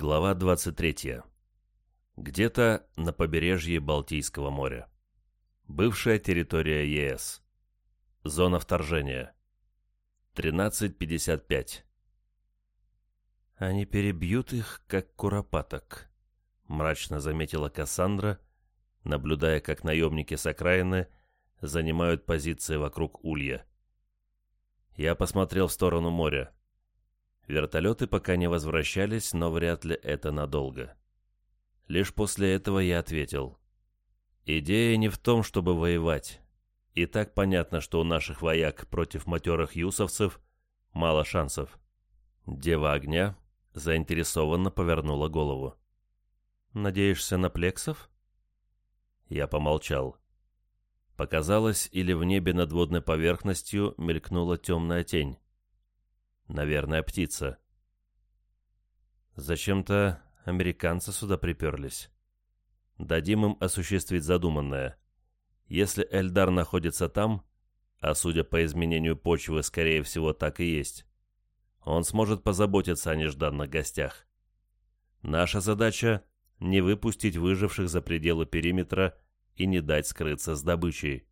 Глава 23. Где-то на побережье Балтийского моря. Бывшая территория ЕС. Зона вторжения. 13.55. «Они перебьют их, как куропаток», — мрачно заметила Кассандра, наблюдая, как наемники с окраины занимают позиции вокруг улья. Я посмотрел в сторону моря. Вертолеты пока не возвращались, но вряд ли это надолго. Лишь после этого я ответил. Идея не в том, чтобы воевать. И так понятно, что у наших вояк против матерых юсовцев мало шансов. Дева огня заинтересованно повернула голову. «Надеешься на плексов?» Я помолчал. Показалось, или в небе над водной поверхностью мелькнула темная тень. Наверное, птица. Зачем-то американцы сюда приперлись. Дадим им осуществить задуманное. Если Эльдар находится там, а судя по изменению почвы, скорее всего, так и есть, он сможет позаботиться о нежданных гостях. Наша задача — не выпустить выживших за пределы периметра и не дать скрыться с добычей.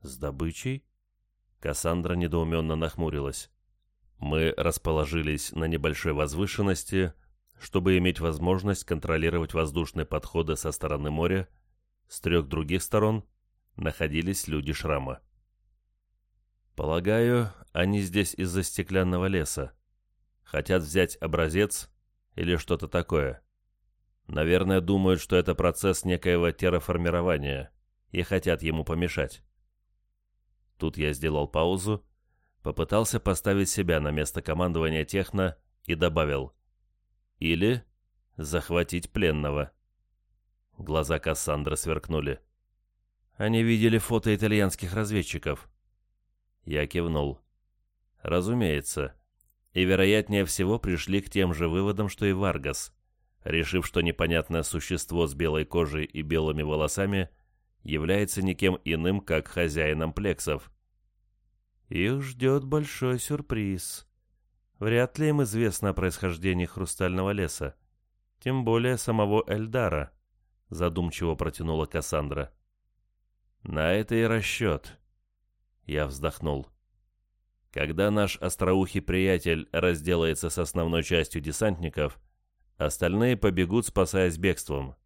«С добычей?» Кассандра недоуменно нахмурилась. Мы расположились на небольшой возвышенности, чтобы иметь возможность контролировать воздушные подходы со стороны моря. С трех других сторон находились люди шрама. Полагаю, они здесь из-за стеклянного леса. Хотят взять образец или что-то такое. Наверное, думают, что это процесс некоего терраформирования и хотят ему помешать. Тут я сделал паузу Попытался поставить себя на место командования техно и добавил «Или захватить пленного». Глаза Кассандры сверкнули. Они видели фото итальянских разведчиков. Я кивнул. Разумеется. И вероятнее всего пришли к тем же выводам, что и Варгас, решив, что непонятное существо с белой кожей и белыми волосами является никем иным, как хозяином плексов. Их ждет большой сюрприз. Вряд ли им известно о происхождении хрустального леса. Тем более самого Эльдара, задумчиво протянула Кассандра. На это и расчет. Я вздохнул. Когда наш остроухий приятель разделается с основной частью десантников, остальные побегут, спасаясь бегством.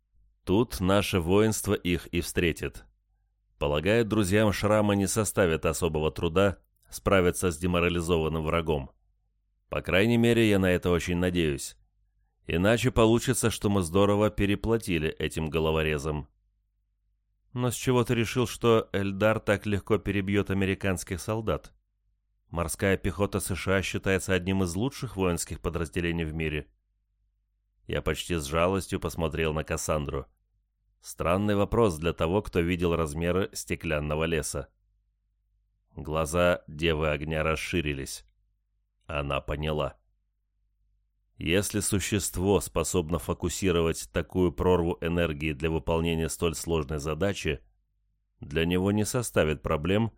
Тут наше воинство их и встретит. Полагаю, друзьям Шрама не составит особого труда справиться с деморализованным врагом. По крайней мере, я на это очень надеюсь. Иначе получится, что мы здорово переплатили этим головорезом. Но с чего ты решил, что Эльдар так легко перебьет американских солдат? Морская пехота США считается одним из лучших воинских подразделений в мире. Я почти с жалостью посмотрел на Кассандру. Странный вопрос для того, кто видел размеры стеклянного леса. Глаза Девы Огня расширились. Она поняла. Если существо способно фокусировать такую прорву энергии для выполнения столь сложной задачи, для него не составит проблем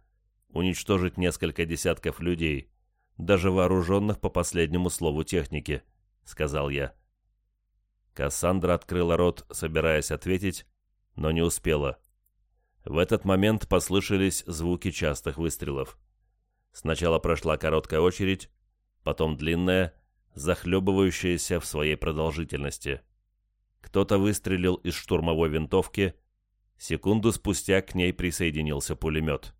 уничтожить несколько десятков людей, даже вооруженных по последнему слову техники, сказал я. Кассандра открыла рот, собираясь ответить, но не успела. В этот момент послышались звуки частых выстрелов. Сначала прошла короткая очередь, потом длинная, захлебывающаяся в своей продолжительности. Кто-то выстрелил из штурмовой винтовки, секунду спустя к ней присоединился пулемет.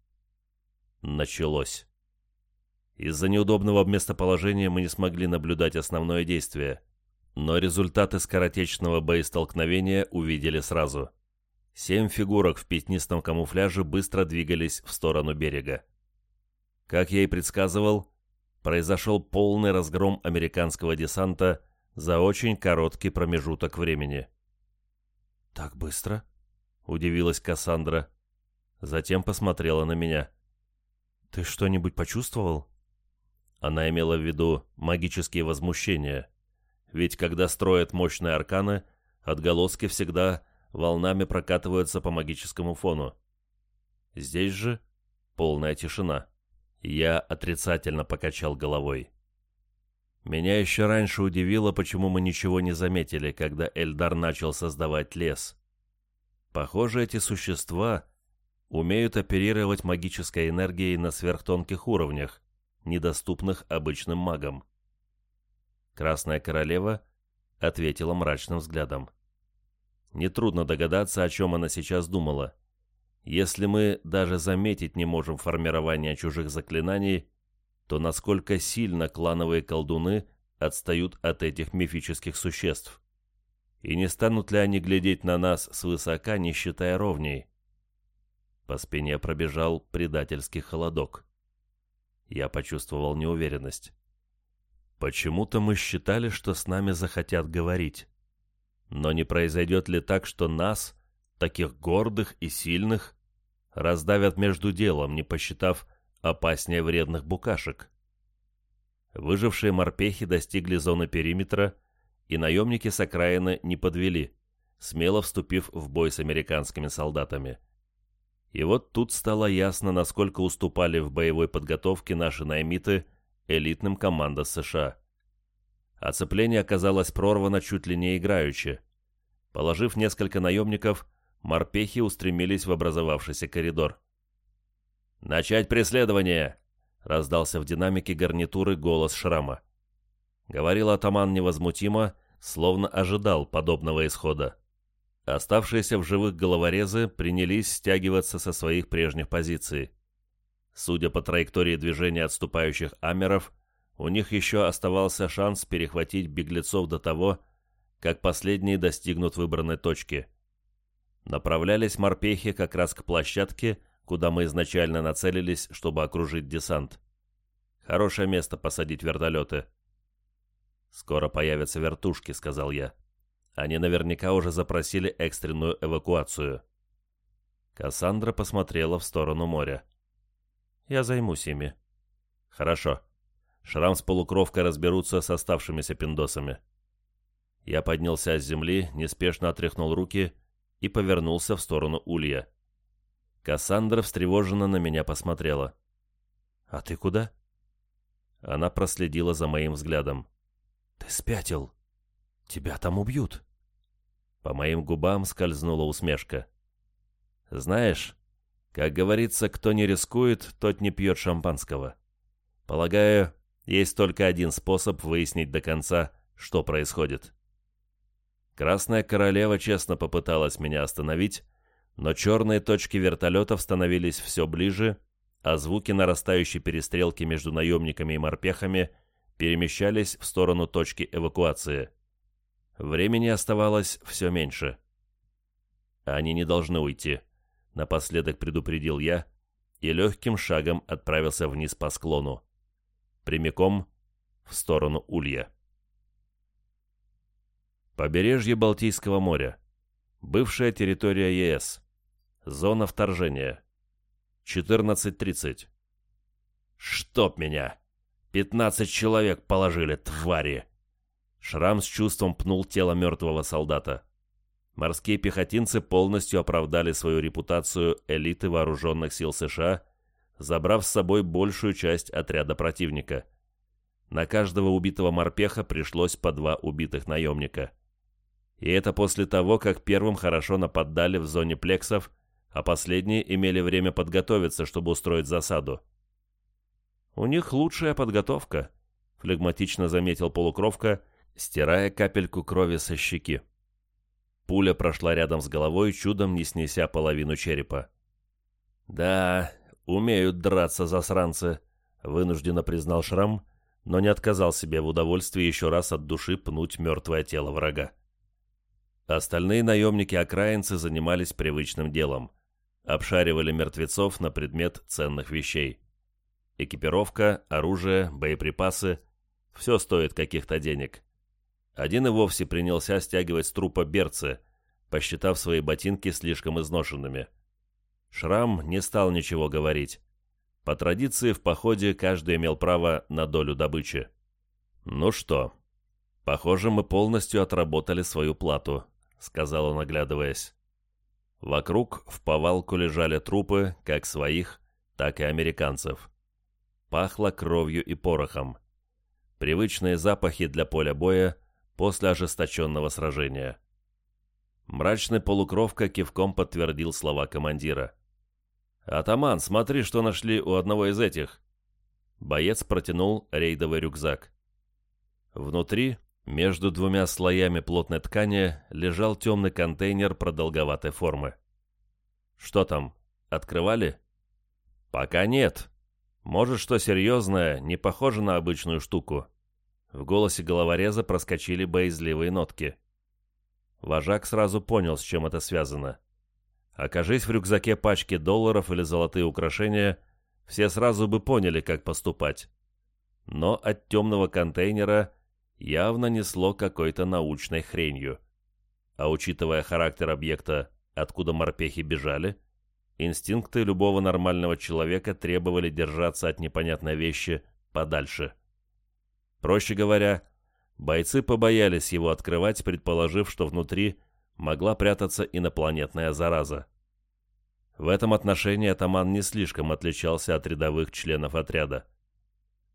Началось. Из-за неудобного местоположения мы не смогли наблюдать основное действие, но результаты скоротечного боестолкновения увидели сразу – Семь фигурок в пятнистом камуфляже быстро двигались в сторону берега. Как я и предсказывал, произошел полный разгром американского десанта за очень короткий промежуток времени. «Так быстро?» — удивилась Кассандра. Затем посмотрела на меня. «Ты что-нибудь почувствовал?» Она имела в виду магические возмущения. Ведь когда строят мощные арканы, отголоски всегда волнами прокатываются по магическому фону. Здесь же полная тишина. Я отрицательно покачал головой. Меня еще раньше удивило, почему мы ничего не заметили, когда Эльдар начал создавать лес. Похоже, эти существа умеют оперировать магической энергией на сверхтонких уровнях, недоступных обычным магам. Красная королева ответила мрачным взглядом. Нетрудно догадаться, о чем она сейчас думала. Если мы даже заметить не можем формирование чужих заклинаний, то насколько сильно клановые колдуны отстают от этих мифических существ? И не станут ли они глядеть на нас свысока, не считая ровней? По спине пробежал предательский холодок. Я почувствовал неуверенность. Почему-то мы считали, что с нами захотят говорить. Но не произойдет ли так, что нас, таких гордых и сильных, раздавят между делом, не посчитав опаснее вредных букашек? Выжившие морпехи достигли зоны периметра, и наемники с окраины не подвели, смело вступив в бой с американскими солдатами. И вот тут стало ясно, насколько уступали в боевой подготовке наши наймиты элитным командам США. Оцепление оказалось прорвано чуть ли не играючи. Положив несколько наемников, морпехи устремились в образовавшийся коридор. «Начать преследование!» — раздался в динамике гарнитуры голос Шрама. Говорил атаман невозмутимо, словно ожидал подобного исхода. Оставшиеся в живых головорезы принялись стягиваться со своих прежних позиций. Судя по траектории движения отступающих амеров, у них еще оставался шанс перехватить беглецов до того, как последние достигнут выбранной точки. Направлялись морпехи как раз к площадке, куда мы изначально нацелились, чтобы окружить десант. Хорошее место посадить вертолеты. «Скоро появятся вертушки», — сказал я. Они наверняка уже запросили экстренную эвакуацию. Кассандра посмотрела в сторону моря. «Я займусь ими». «Хорошо. Шрам с полукровкой разберутся с оставшимися пиндосами». Я поднялся с земли, неспешно отряхнул руки и повернулся в сторону улья. Кассандра встревоженно на меня посмотрела. «А ты куда?» Она проследила за моим взглядом. «Ты спятил. Тебя там убьют». По моим губам скользнула усмешка. «Знаешь, как говорится, кто не рискует, тот не пьет шампанского. Полагаю, есть только один способ выяснить до конца, что происходит. Красная королева честно попыталась меня остановить, но черные точки вертолетов становились все ближе, а звуки нарастающей перестрелки между наемниками и морпехами перемещались в сторону точки эвакуации. Времени оставалось все меньше. Они не должны уйти. Напоследок предупредил я и легким шагом отправился вниз по склону. Прямиком в сторону Улья. Побережье Балтийского моря. Бывшая территория ЕС. Зона вторжения. 14.30. «Чтоб меня! Пятнадцать человек положили, твари!» Шрам с чувством пнул тело мертвого солдата. Морские пехотинцы полностью оправдали свою репутацию элиты вооруженных сил США, забрав с собой большую часть отряда противника. На каждого убитого морпеха пришлось по два убитых наемника. И это после того, как первым хорошо нападали в зоне плексов, а последние имели время подготовиться, чтобы устроить засаду. «У них лучшая подготовка», — флегматично заметил полукровка, стирая капельку крови со щеки. Пуля прошла рядом с головой, чудом не снеся половину черепа. «Да, умеют драться засранцы», — вынужденно признал Шрам, но не отказал себе в удовольствии еще раз от души пнуть мертвое тело врага. Остальные наемники-окраинцы занимались привычным делом. Обшаривали мертвецов на предмет ценных вещей. Экипировка, оружие, боеприпасы — все стоит каких-то денег. Один и вовсе принялся стягивать с трупа берцы, посчитав свои ботинки слишком изношенными. Шрам не стал ничего говорить. По традиции в походе каждый имел право на долю добычи. «Ну что, похоже, мы полностью отработали свою плату», — сказал он, оглядываясь. Вокруг в повалку лежали трупы, как своих, так и американцев. Пахло кровью и порохом. Привычные запахи для поля боя после ожесточенного сражения. Мрачный полукровка кивком подтвердил слова командира. «Атаман, смотри, что нашли у одного из этих!» Боец протянул рейдовый рюкзак. Внутри, между двумя слоями плотной ткани, лежал темный контейнер продолговатой формы. «Что там, открывали?» «Пока нет. Может, что серьезное, не похоже на обычную штуку». В голосе головореза проскочили боязливые нотки. Вожак сразу понял, с чем это связано. Окажись в рюкзаке пачки долларов или золотые украшения, все сразу бы поняли, как поступать. Но от темного контейнера явно несло какой-то научной хренью. А учитывая характер объекта, откуда морпехи бежали, инстинкты любого нормального человека требовали держаться от непонятной вещи подальше. Проще говоря, бойцы побоялись его открывать, предположив, что внутри могла прятаться инопланетная зараза. В этом отношении атаман не слишком отличался от рядовых членов отряда.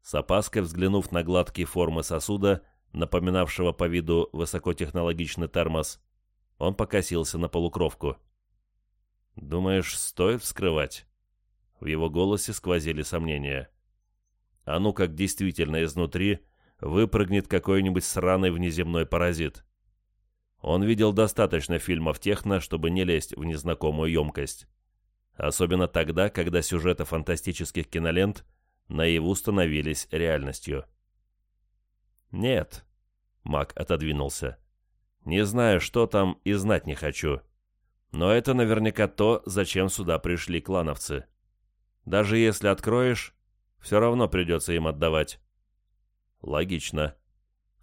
С опаской взглянув на гладкие формы сосуда, напоминавшего по виду высокотехнологичный термос, он покосился на полукровку. «Думаешь, стоит вскрывать?» В его голосе сквозили сомнения. «А ну как действительно изнутри выпрыгнет какой-нибудь сраный внеземной паразит?» Он видел достаточно фильмов техно, чтобы не лезть в незнакомую емкость. Особенно тогда, когда сюжеты фантастических кинолент наяву становились реальностью. «Нет», — Мак отодвинулся. «Не знаю, что там, и знать не хочу. Но это наверняка то, зачем сюда пришли клановцы. Даже если откроешь, все равно придется им отдавать». «Логично.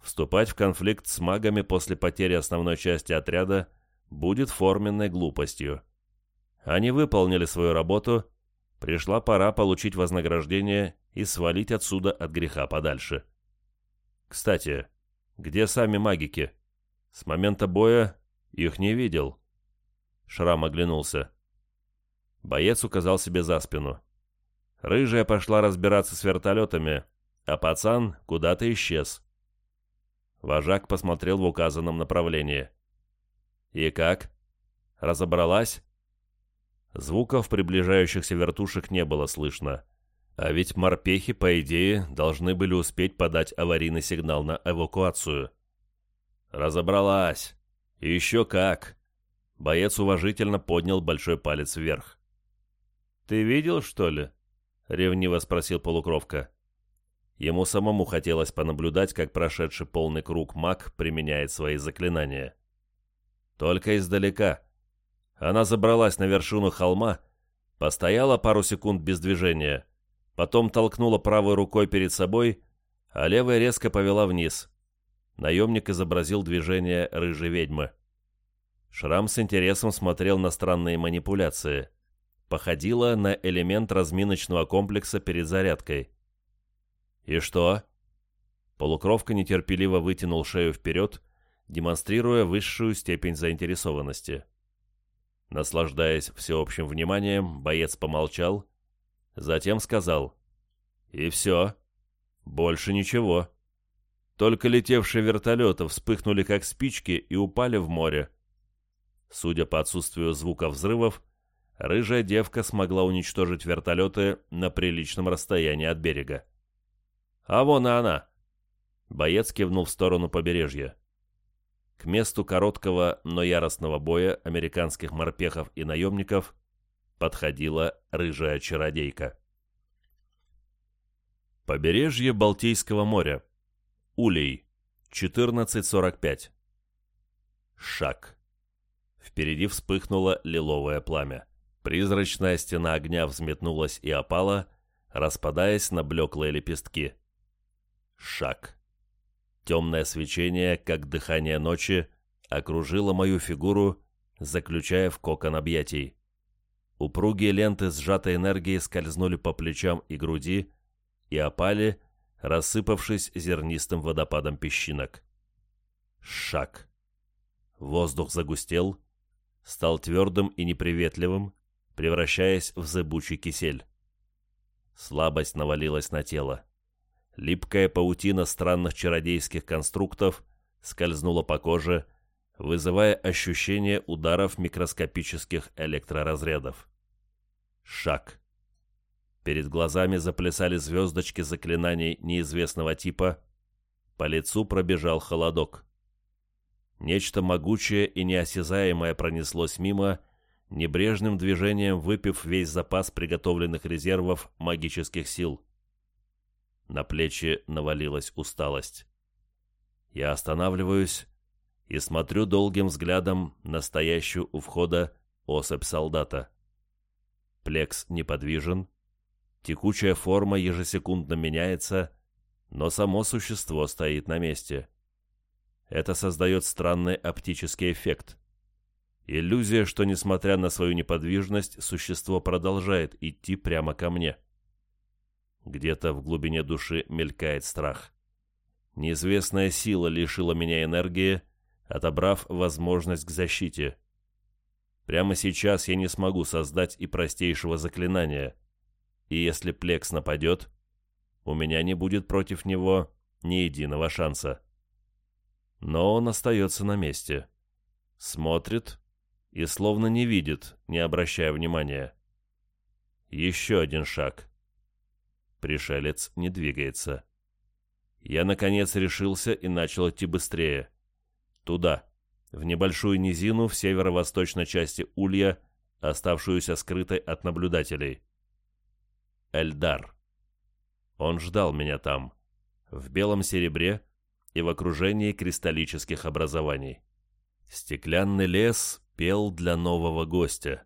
Вступать в конфликт с магами после потери основной части отряда будет форменной глупостью». Они выполнили свою работу, пришла пора получить вознаграждение и свалить отсюда от греха подальше. Кстати, где сами магики? С момента боя их не видел. Шрам оглянулся. Боец указал себе за спину. Рыжая пошла разбираться с вертолетами, а пацан куда-то исчез. Вожак посмотрел в указанном направлении. «И как? Разобралась?» Звуков приближающихся вертушек не было слышно. А ведь морпехи, по идее, должны были успеть подать аварийный сигнал на эвакуацию. «Разобралась! И еще как!» Боец уважительно поднял большой палец вверх. «Ты видел, что ли?» — ревниво спросил полукровка. Ему самому хотелось понаблюдать, как прошедший полный круг маг применяет свои заклинания. «Только издалека», она забралась на вершину холма, постояла пару секунд без движения, потом толкнула правой рукой перед собой, а левая резко повела вниз. Наемник изобразил движение рыжей ведьмы. Шрам с интересом смотрел на странные манипуляции. Походило на элемент разминочного комплекса перед зарядкой. «И что?» Полукровка нетерпеливо вытянул шею вперед, демонстрируя высшую степень заинтересованности. Наслаждаясь всеобщим вниманием, боец помолчал, затем сказал «И все. Больше ничего. Только летевшие вертолеты вспыхнули как спички и упали в море. Судя по отсутствию звука взрывов, рыжая девка смогла уничтожить вертолеты на приличном расстоянии от берега. «А вон и она!» Боец кивнул в сторону побережья. К месту короткого, но яростного боя американских морпехов и наемников подходила рыжая чародейка. Побережье Балтийского моря. Улей. 14.45. Шаг. Впереди вспыхнуло лиловое пламя. Призрачная стена огня взметнулась и опала, распадаясь на блеклые лепестки. Шаг. Темное свечение, как дыхание ночи, окружило мою фигуру, заключая в кокон объятий. Упругие ленты сжатой энергии скользнули по плечам и груди и опали, рассыпавшись зернистым водопадом песчинок. Шаг. Воздух загустел, стал твердым и неприветливым, превращаясь в зыбучий кисель. Слабость навалилась на тело. Липкая паутина странных чародейских конструктов скользнула по коже, вызывая ощущение ударов микроскопических электроразрядов. Шаг. Перед глазами заплясали звездочки заклинаний неизвестного типа. По лицу пробежал холодок. Нечто могучее и неосязаемое пронеслось мимо, небрежным движением выпив весь запас приготовленных резервов магических сил. На плечи навалилась усталость. Я останавливаюсь и смотрю долгим взглядом на стоящую у входа особь солдата. Плекс неподвижен, текучая форма ежесекундно меняется, но само существо стоит на месте. Это создает странный оптический эффект. Иллюзия, что, несмотря на свою неподвижность, существо продолжает идти прямо ко мне. Где-то в глубине души мелькает страх. Неизвестная сила лишила меня энергии, отобрав возможность к защите. Прямо сейчас я не смогу создать и простейшего заклинания. И если Плекс нападет, у меня не будет против него ни единого шанса. Но он остается на месте. Смотрит и словно не видит, не обращая внимания. Еще один шаг. Пришелец не двигается. Я, наконец, решился и начал идти быстрее. Туда, в небольшую низину в северо-восточной части Улья, оставшуюся скрытой от наблюдателей. Эльдар. Он ждал меня там, в белом серебре и в окружении кристаллических образований. Стеклянный лес пел для нового гостя.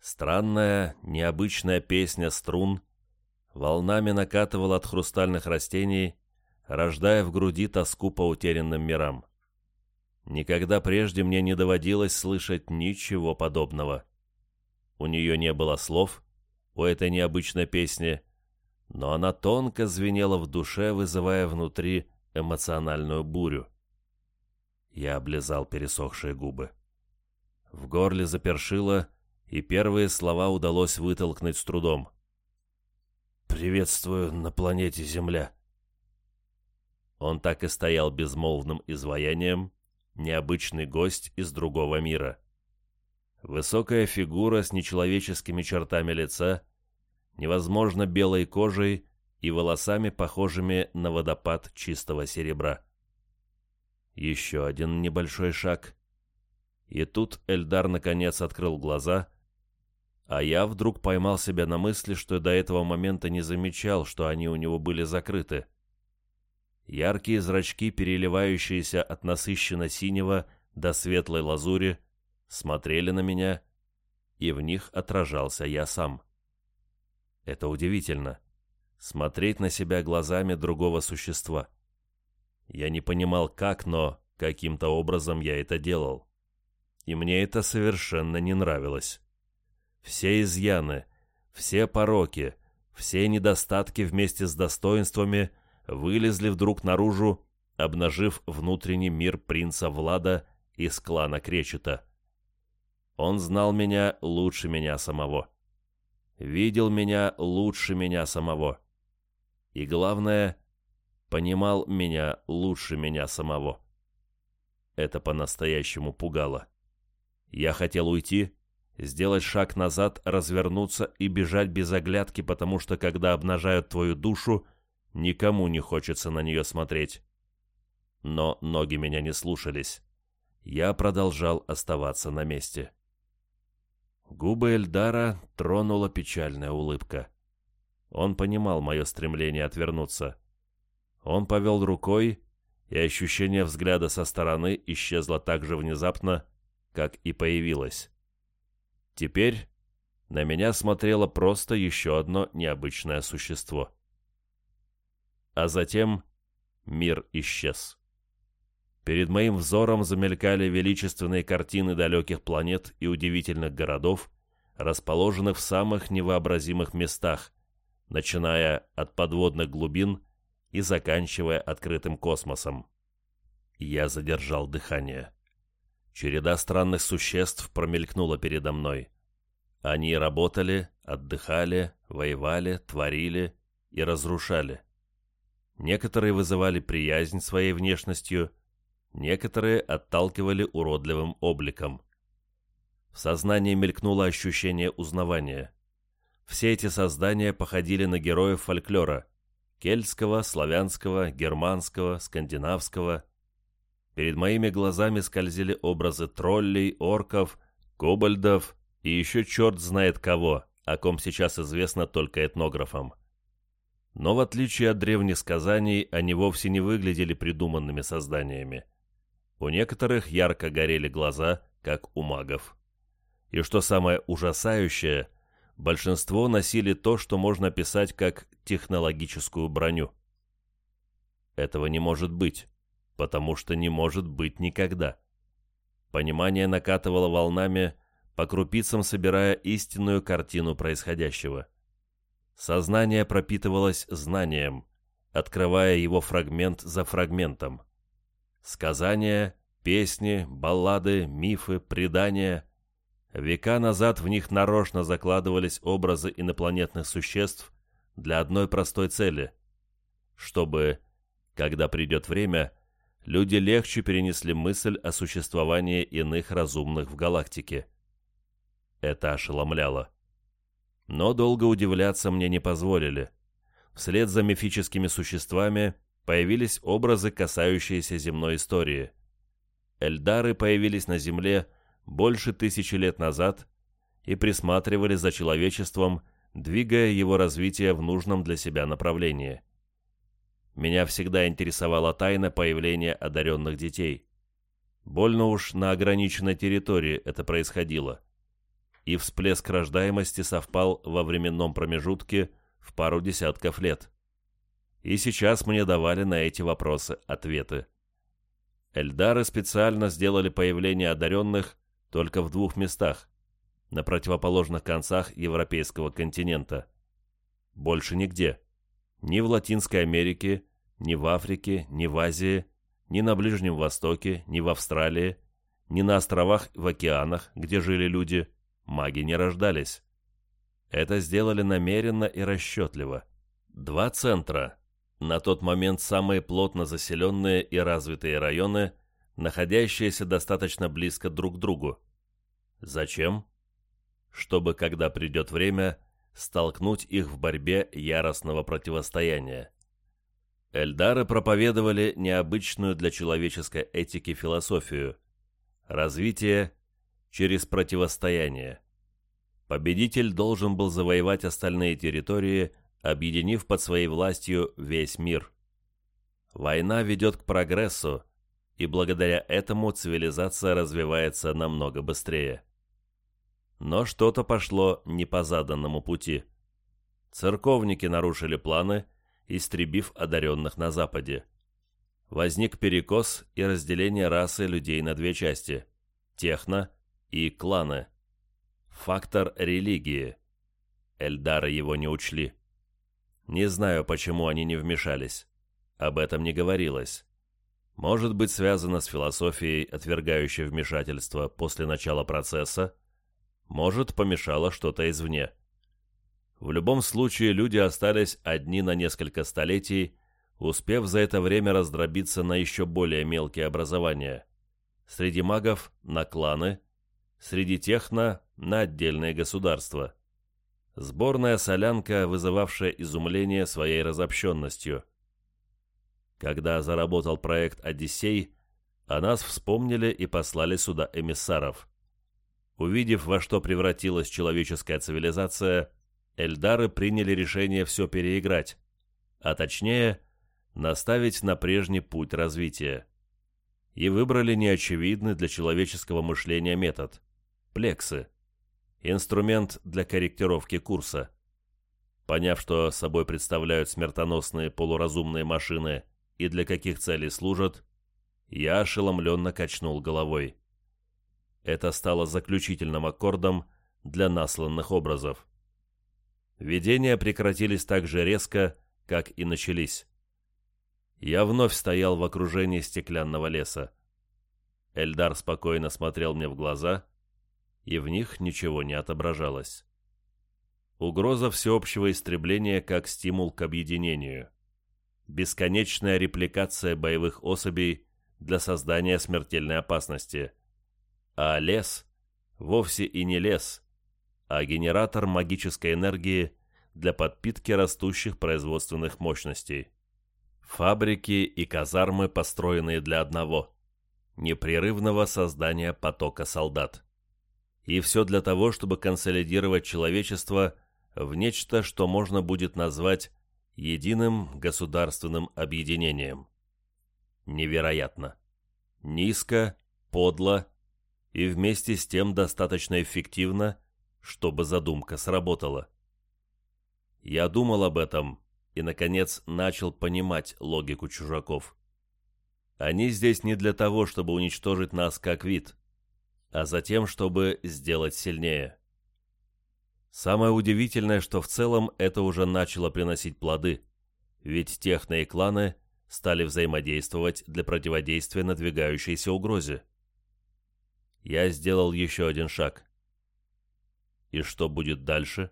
Странная, необычная песня струн волнами накатывал от хрустальных растений, рождая в груди тоску по утерянным мирам. Никогда прежде мне не доводилось слышать ничего подобного. У нее не было слов, у этой необычной песни, но она тонко звенела в душе, вызывая внутри эмоциональную бурю. Я облизал пересохшие губы. В горле запершило, и первые слова удалось вытолкнуть с трудом — «Приветствую на планете Земля». Он так и стоял безмолвным изваянием, необычный гость из другого мира. Высокая фигура с нечеловеческими чертами лица, невозможно белой кожей и волосами, похожими на водопад чистого серебра. Еще один небольшой шаг. И тут Эльдар наконец открыл глаза — а я вдруг поймал себя на мысли, что до этого момента не замечал, что они у него были закрыты. Яркие зрачки, переливающиеся от насыщенно-синего до светлой лазури, смотрели на меня, и в них отражался я сам. Это удивительно. Смотреть на себя глазами другого существа. Я не понимал, как, но каким-то образом я это делал. И мне это совершенно не нравилось. Все изъяны, все пороки, все недостатки вместе с достоинствами вылезли вдруг наружу, обнажив внутренний мир принца Влада из клана Кречета. Он знал меня лучше меня самого. Видел меня лучше меня самого. И главное, понимал меня лучше меня самого. Это по-настоящему пугало. Я хотел уйти, сделать шаг назад, развернуться и бежать без оглядки, потому что когда обнажают твою душу, никому не хочется на нее смотреть. Но ноги меня не слушались. Я продолжал оставаться на месте. Губы Эльдара тронула печальная улыбка. Он понимал мое стремление отвернуться. Он повел рукой, и ощущение взгляда со стороны исчезло так же внезапно, как и появилось. Теперь на меня смотрело просто еще одно необычное существо. А затем мир исчез. Перед моим взором замелькали величественные картины далеких планет и удивительных городов, расположенных в самых невообразимых местах, начиная от подводных глубин и заканчивая открытым космосом. Я задержал дыхание. Череда странных существ промелькнула передо мной. Они работали, отдыхали, воевали, творили и разрушали. Некоторые вызывали приязнь своей внешностью, некоторые отталкивали уродливым обликом. В сознании мелькнуло ощущение узнавания. Все эти создания походили на героев фольклора – кельтского, славянского, германского, скандинавского. Перед моими глазами скользили образы троллей, орков, кобальдов и еще черт знает кого, о ком сейчас известно только этнографам. Но в отличие от древних сказаний, они вовсе не выглядели придуманными созданиями. У некоторых ярко горели глаза, как у магов. И что самое ужасающее, большинство носили то, что можно описать как технологическую броню. Этого не может быть, потому что не может быть никогда. Понимание накатывало волнами, по крупицам собирая истинную картину происходящего. Сознание пропитывалось знанием, открывая его фрагмент за фрагментом. Сказания, песни, баллады, мифы, предания. Века назад в них нарочно закладывались образы инопланетных существ для одной простой цели, чтобы, когда придет время, люди легче перенесли мысль о существовании иных разумных в галактике. Это ошеломляло. Но долго удивляться мне не позволили. Вслед за мифическими существами появились образы, касающиеся земной истории. Эльдары появились на Земле больше тысячи лет назад и присматривали за человечеством, двигая его развитие в нужном для себя направлении. Меня всегда интересовала тайна появления одаренных детей. Больно уж на ограниченной территории это происходило и всплеск рождаемости совпал во временном промежутке в пару десятков лет. И сейчас мне давали на эти вопросы ответы. Эльдары специально сделали появление одаренных только в двух местах, на противоположных концах европейского континента. Больше нигде. Ни в Латинской Америке, ни в Африке, ни в Азии, ни на Ближнем Востоке, ни в Австралии, ни на островах в океанах, где жили люди – маги не рождались. Это сделали намеренно и расчетливо. Два центра, на тот момент самые плотно заселенные и развитые районы, находящиеся достаточно близко друг к другу. Зачем? Чтобы, когда придет время, столкнуть их в борьбе яростного противостояния. Эльдары проповедовали необычную для человеческой этики философию – развитие через противостояние. Победитель должен был завоевать остальные территории, объединив под своей властью весь мир. Война ведет к прогрессу, и благодаря этому цивилизация развивается намного быстрее. Но что-то пошло не по заданному пути. Церковники нарушили планы, истребив одаренных на Западе. Возник перекос и разделение расы людей на две части – техно и кланы. Фактор религии. Эльдары его не учли. Не знаю, почему они не вмешались. Об этом не говорилось. Может быть, связано с философией, отвергающей вмешательство после начала процесса. Может, помешало что-то извне. В любом случае, люди остались одни на несколько столетий, успев за это время раздробиться на еще более мелкие образования. Среди магов – на кланы – среди техно на отдельные государства. Сборная солянка, вызывавшая изумление своей разобщенностью. Когда заработал проект «Одиссей», о нас вспомнили и послали сюда эмиссаров. Увидев, во что превратилась человеческая цивилизация, Эльдары приняли решение все переиграть, а точнее, наставить на прежний путь развития. И выбрали неочевидный для человеческого мышления метод – Плексы. Инструмент для корректировки курса. Поняв, что собой представляют смертоносные полуразумные машины и для каких целей служат, я ошеломленно качнул головой. Это стало заключительным аккордом для насланных образов. Видения прекратились так же резко, как и начались. Я вновь стоял в окружении стеклянного леса. Эльдар спокойно смотрел мне в глаза, и в них ничего не отображалось. Угроза всеобщего истребления как стимул к объединению. бесконечная репликация боевых особей для создания смертельной опасности. А лес вовсе и не лес, а генератор магической энергии для подпитки растущих производственных мощностей. Фабрики и казармы, построенные для одного – непрерывного создания потока солдат. И все для того, чтобы консолидировать человечество в нечто, что можно будет назвать единым государственным объединением. Невероятно. Низко, подло и вместе с тем достаточно эффективно, чтобы задумка сработала. Я думал об этом и, наконец, начал понимать логику чужаков. Они здесь не для того, чтобы уничтожить нас как вид, а затем, чтобы сделать сильнее. Самое удивительное, что в целом это уже начало приносить плоды, ведь техно и кланы стали взаимодействовать для противодействия надвигающейся угрозе. Я сделал еще один шаг. И что будет дальше?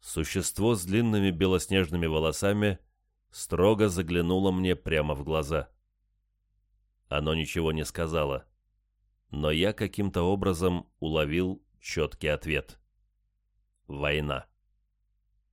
Существо с длинными белоснежными волосами строго заглянуло мне прямо в глаза. Оно ничего не сказала, но я каким-то образом уловил четкий ответ. Война.